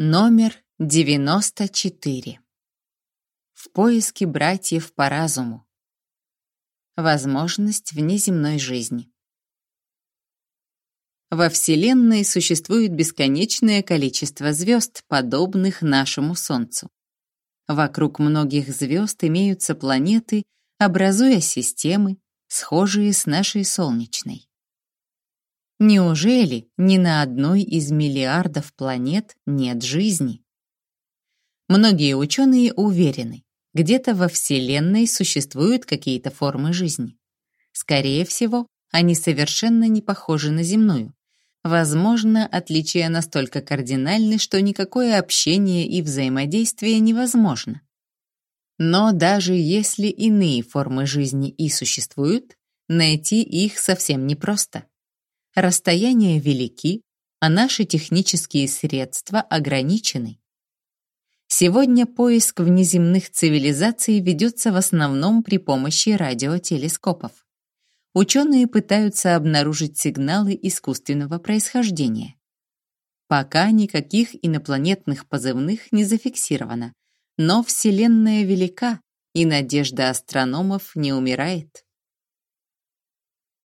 Номер 94. В поиске братьев по разуму. Возможность внеземной жизни. Во Вселенной существует бесконечное количество звезд, подобных нашему Солнцу. Вокруг многих звезд имеются планеты, образуя системы, схожие с нашей Солнечной. Неужели ни на одной из миллиардов планет нет жизни? Многие ученые уверены, где-то во Вселенной существуют какие-то формы жизни. Скорее всего, они совершенно не похожи на земную. Возможно, отличия настолько кардинальны, что никакое общение и взаимодействие невозможно. Но даже если иные формы жизни и существуют, найти их совсем непросто. Расстояния велики, а наши технические средства ограничены. Сегодня поиск внеземных цивилизаций ведется в основном при помощи радиотелескопов. Ученые пытаются обнаружить сигналы искусственного происхождения. Пока никаких инопланетных позывных не зафиксировано, но Вселенная велика, и надежда астрономов не умирает.